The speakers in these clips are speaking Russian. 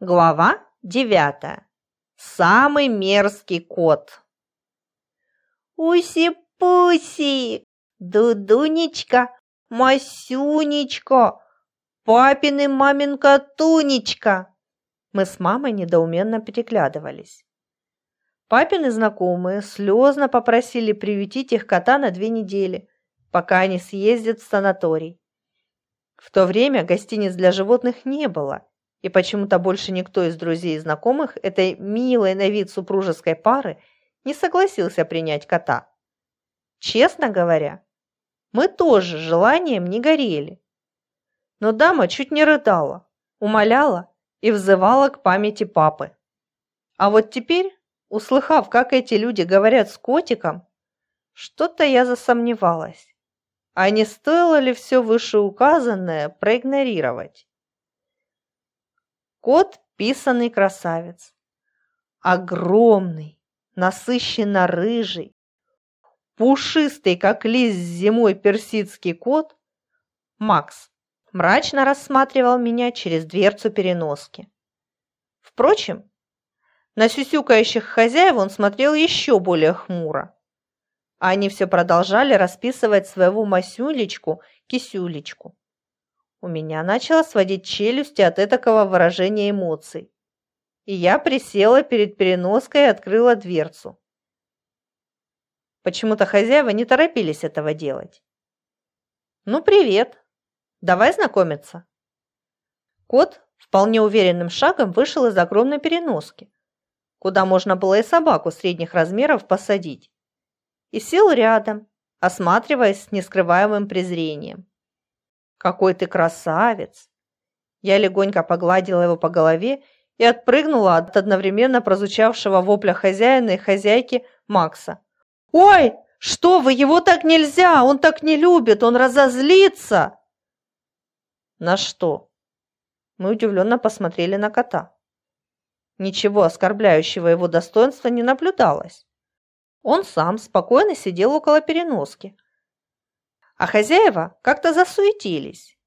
Глава девятая. Самый мерзкий кот. Уси-пуси, Дудунечка, Масюнечка, папин и маминка Тунечка. Мы с мамой недоуменно переглядывались. Папины знакомые слезно попросили приютить их кота на две недели, пока они съездят в санаторий. В то время гостиниц для животных не было, и почему-то больше никто из друзей и знакомых этой милой на вид супружеской пары не согласился принять кота. Честно говоря, мы тоже желанием не горели. Но дама чуть не рыдала, умоляла и взывала к памяти папы. А вот теперь, услыхав, как эти люди говорят с котиком, что-то я засомневалась. А не стоило ли все вышеуказанное проигнорировать? Кот – писанный красавец. Огромный, насыщенно рыжий, пушистый, как лист зимой персидский кот, Макс мрачно рассматривал меня через дверцу переноски. Впрочем, на сюсюкающих хозяев он смотрел еще более хмуро. Они все продолжали расписывать своего Масюлечку-кисюлечку. У меня начало сводить челюсти от этакого выражения эмоций. И я присела перед переноской и открыла дверцу. Почему-то хозяева не торопились этого делать. «Ну, привет! Давай знакомиться!» Кот вполне уверенным шагом вышел из огромной переноски, куда можно было и собаку средних размеров посадить, и сел рядом, осматриваясь с нескрываемым презрением. «Какой ты красавец!» Я легонько погладила его по голове и отпрыгнула от одновременно прозвучавшего вопля хозяина и хозяйки Макса. «Ой, что вы, его так нельзя, он так не любит, он разозлится!» «На что?» Мы удивленно посмотрели на кота. Ничего оскорбляющего его достоинства не наблюдалось. Он сам спокойно сидел около переноски, а хозяева как-то засуетились.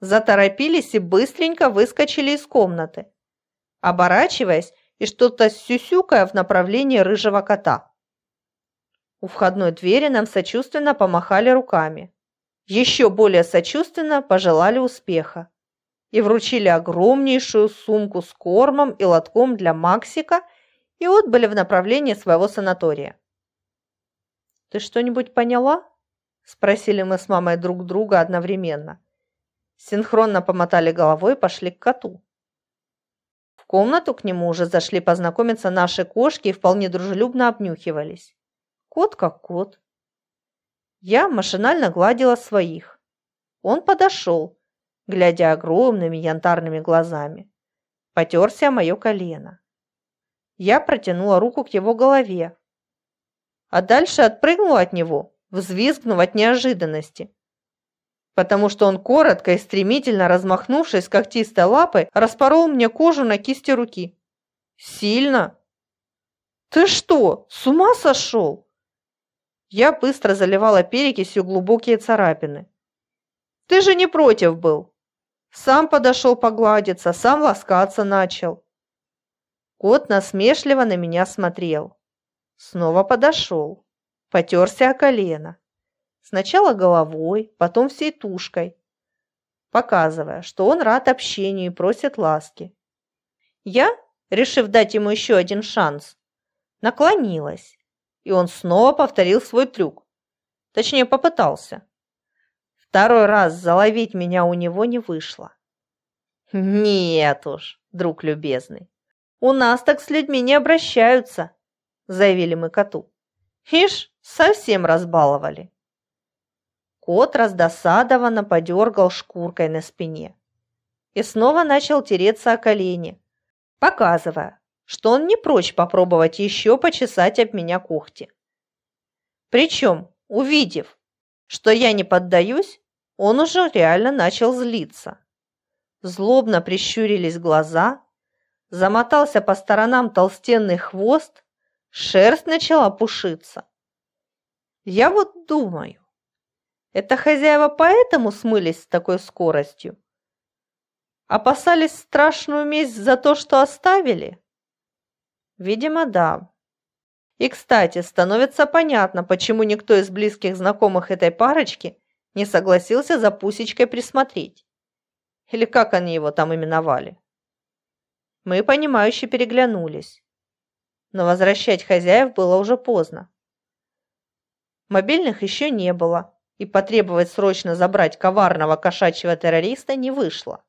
Заторопились и быстренько выскочили из комнаты, оборачиваясь и что-то сюсюкая в направлении рыжего кота. У входной двери нам сочувственно помахали руками. Еще более сочувственно пожелали успеха и вручили огромнейшую сумку с кормом и лотком для Максика и отбыли в направлении своего санатория. «Ты что-нибудь поняла?» Спросили мы с мамой друг друга одновременно. Синхронно помотали головой и пошли к коту. В комнату к нему уже зашли познакомиться наши кошки и вполне дружелюбно обнюхивались. Кот как кот. Я машинально гладила своих. Он подошел, глядя огромными янтарными глазами. Потерся мое колено. Я протянула руку к его голове, а дальше отпрыгнула от него, взвизгнув от неожиданности. Потому что он коротко и стремительно размахнувшись когтистой лапой, распорол мне кожу на кисти руки. Сильно? Ты что, с ума сошел? Я быстро заливала перекисью глубокие царапины. Ты же не против был. Сам подошел погладиться, сам ласкаться начал. Кот насмешливо на меня смотрел. Снова подошел потерся о колено. Сначала головой, потом всей тушкой, показывая, что он рад общению и просит ласки. Я, решив дать ему еще один шанс, наклонилась, и он снова повторил свой трюк. Точнее, попытался. Второй раз заловить меня у него не вышло. «Нет уж, друг любезный, у нас так с людьми не обращаются», заявили мы коту. «Ишь, Совсем разбаловали. Кот раздосадованно подергал шкуркой на спине и снова начал тереться о колени, показывая, что он не прочь попробовать еще почесать об меня когти. Причем, увидев, что я не поддаюсь, он уже реально начал злиться. Злобно прищурились глаза, замотался по сторонам толстенный хвост, шерсть начала пушиться. Я вот думаю, это хозяева поэтому смылись с такой скоростью? Опасались страшную месть за то, что оставили? Видимо, да. И, кстати, становится понятно, почему никто из близких знакомых этой парочки не согласился за Пусечкой присмотреть. Или как они его там именовали. Мы, понимающе переглянулись. Но возвращать хозяев было уже поздно. Мобильных еще не было, и потребовать срочно забрать коварного кошачьего террориста не вышло.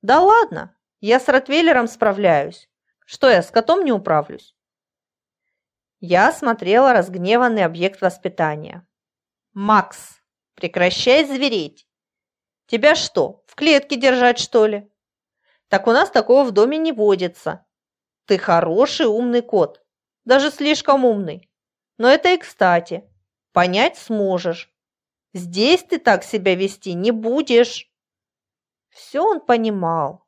Да ладно, я с Ротвейлером справляюсь. Что я с котом не управлюсь? Я смотрела разгневанный объект воспитания. «Макс, прекращай звереть! Тебя что, в клетке держать, что ли? Так у нас такого в доме не водится. Ты хороший, умный кот, даже слишком умный. Но это и кстати, понять сможешь. Здесь ты так себя вести не будешь». Все он понимал.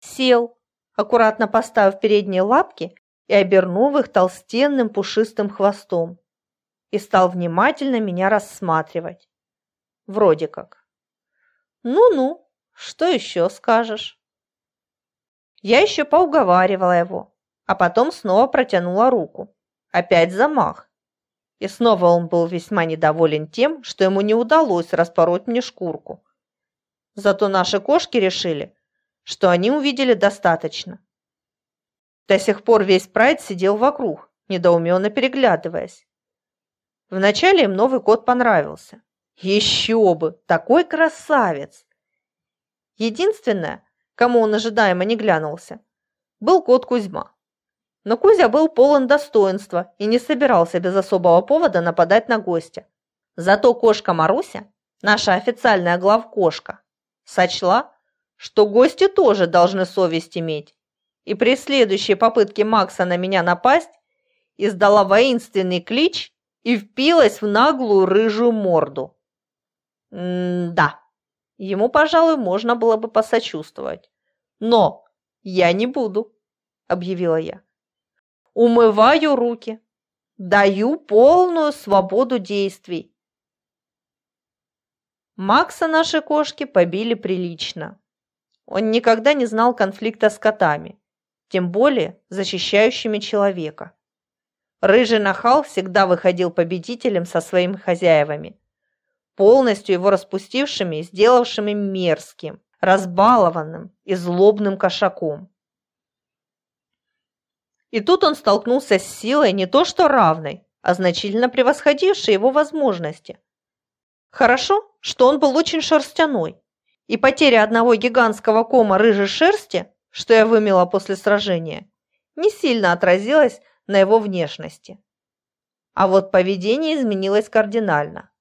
Сел, аккуратно поставив передние лапки и обернув их толстенным пушистым хвостом, и стал внимательно меня рассматривать. Вроде как. «Ну-ну, что еще скажешь?» Я еще поуговаривала его, а потом снова протянула руку. Опять замах. И снова он был весьма недоволен тем, что ему не удалось распороть мне шкурку. Зато наши кошки решили, что они увидели достаточно. До сих пор весь прайд сидел вокруг, недоуменно переглядываясь. Вначале им новый кот понравился. Еще бы, такой красавец! Единственное, кому он ожидаемо не глянулся, был кот Кузьма. Но Кузя был полон достоинства и не собирался без особого повода нападать на гостя. Зато кошка Маруся, наша официальная главкошка, сочла, что гости тоже должны совесть иметь и при следующей попытке Макса на меня напасть издала воинственный клич и впилась в наглую рыжую морду. М-да, ему, пожалуй, можно было бы посочувствовать. Но я не буду, объявила я. Умываю руки, даю полную свободу действий. Макса наши кошки побили прилично. Он никогда не знал конфликта с котами тем более защищающими человека. Рыжий нахал всегда выходил победителем со своими хозяевами, полностью его распустившими и сделавшими мерзким, разбалованным и злобным кошаком. И тут он столкнулся с силой не то что равной, а значительно превосходившей его возможности. Хорошо, что он был очень шерстяной, и потеря одного гигантского кома рыжей шерсти что я вымела после сражения, не сильно отразилось на его внешности. А вот поведение изменилось кардинально.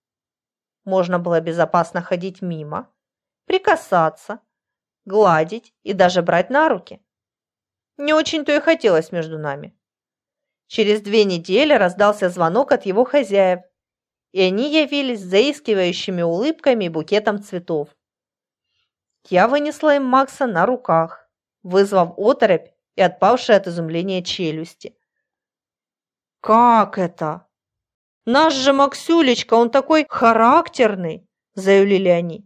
Можно было безопасно ходить мимо, прикасаться, гладить и даже брать на руки. Не очень-то и хотелось между нами. Через две недели раздался звонок от его хозяев, и они явились с заискивающими улыбками и букетом цветов. Я вынесла им Макса на руках вызвав оторопь и отпавшие от изумления челюсти. «Как это? Наш же Максюлечка, он такой характерный!» – заявили они.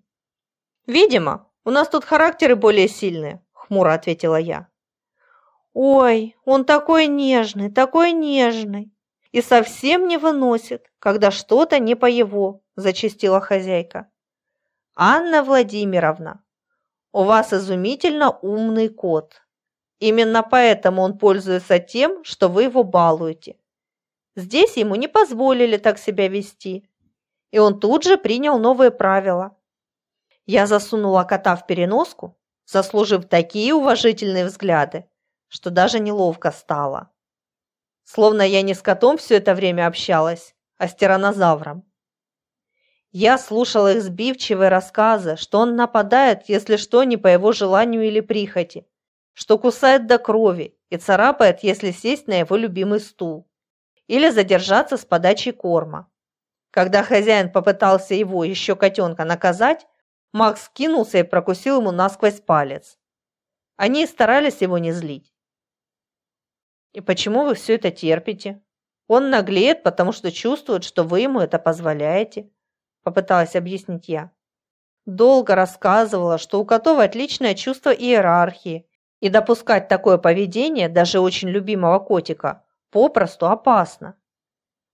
«Видимо, у нас тут характеры более сильные», – хмуро ответила я. «Ой, он такой нежный, такой нежный и совсем не выносит, когда что-то не по его», – зачастила хозяйка. «Анна Владимировна, у вас изумительно умный кот. Именно поэтому он пользуется тем, что вы его балуете. Здесь ему не позволили так себя вести, и он тут же принял новые правила. Я засунула кота в переноску, заслужив такие уважительные взгляды, что даже неловко стало. Словно я не с котом все это время общалась, а с тиранозавром. Я слушала их сбивчивые рассказы, что он нападает, если что, не по его желанию или прихоти, что кусает до крови и царапает, если сесть на его любимый стул или задержаться с подачей корма. Когда хозяин попытался его, еще котенка, наказать, Макс кинулся и прокусил ему насквозь палец. Они старались его не злить. «И почему вы все это терпите? Он наглеет, потому что чувствует, что вы ему это позволяете», попыталась объяснить я. Долго рассказывала, что у котов отличное чувство иерархии, и допускать такое поведение даже очень любимого котика попросту опасно.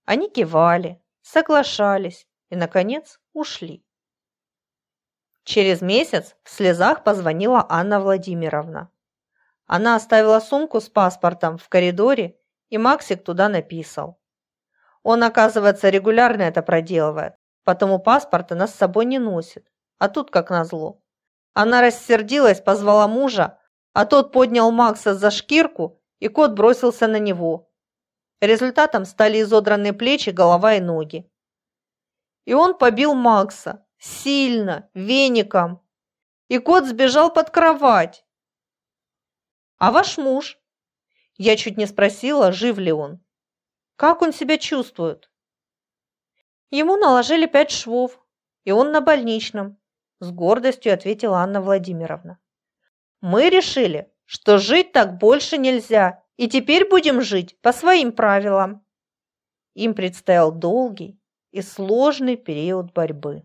Они кивали, соглашались и, наконец, ушли. Через месяц в слезах позвонила Анна Владимировна. Она оставила сумку с паспортом в коридоре, и Максик туда написал. Он, оказывается, регулярно это проделывает, потому паспорт она с собой не носит. А тут как назло. Она рассердилась, позвала мужа, а тот поднял Макса за шкирку, и кот бросился на него. Результатом стали изодранные плечи, голова и ноги. И он побил Макса. Сильно, веником. И кот сбежал под кровать. А ваш муж? Я чуть не спросила, жив ли он. Как он себя чувствует? Ему наложили пять швов, и он на больничном, с гордостью ответила Анна Владимировна. Мы решили, что жить так больше нельзя, и теперь будем жить по своим правилам. Им предстоял долгий и сложный период борьбы.